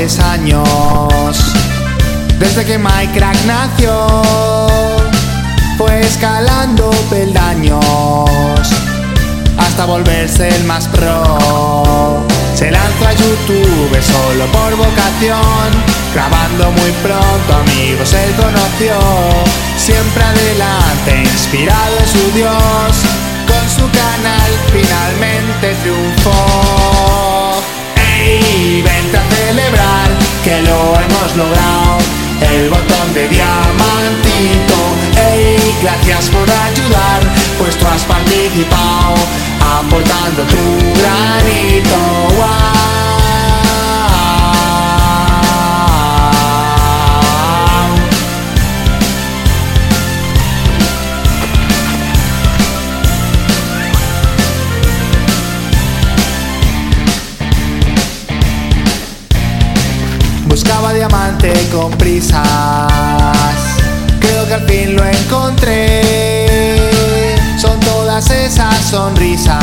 años. Desde que Minecraft nació, fue escalando peldaños hasta volverse el más pro. Se lanzó a YouTube solo por vocación, grabando muy pronto amigos él conoció. Siempre adelante, inspirado en su Dios, con su canal finalmente triunfó. El botón de diamantito. ¡Ey! Gracias por ayudar, pues tú has participado, aportando tu granito. ¡Guau! Buscaba diamante con prisas. Creo que al fin lo encontré. Son todas esas sonrisas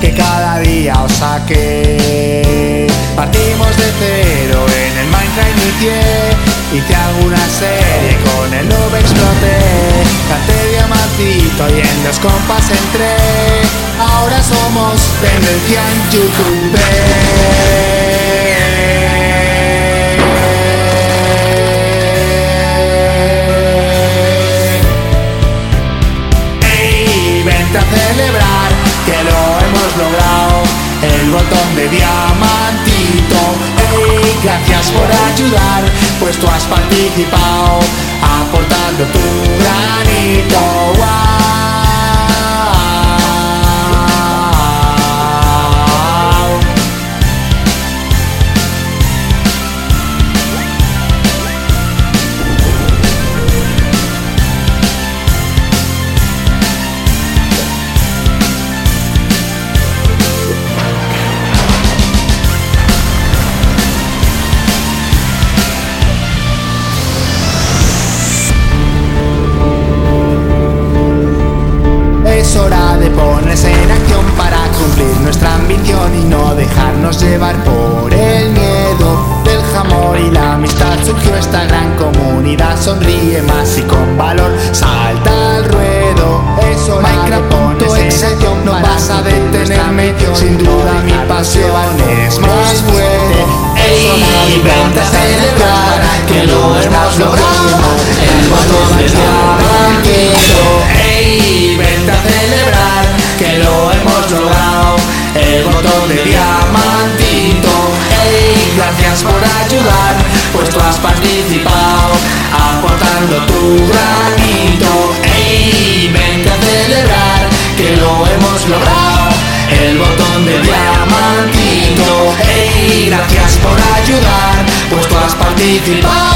que cada día os saqué. Partimos de cero en el Minecraft inicié. Hice alguna serie con el noob exploté. Canté diamantito y en los compas entré. Ahora somos tendencia en YouTube. El botón de diamantito. ¡Ey! Gracias por ayudar, pues tú has participado, aportando tu dejarnos llevar por el miedo del jamón y la amistad. Surgió esta gran comunidad, sonríe más y con valor salta al ruedo. Es hora de ponerse en acción, no vas a detenerme. Sin duda mi pasión es más fuerte. Ey, vente a celebrar que lo hemos logrado. El pues tú has participado, aportando tu granito. Ey, vente a celebrar que lo hemos logrado. El botón de diamantito. Ey, gracias por ayudar, pues tú has participado.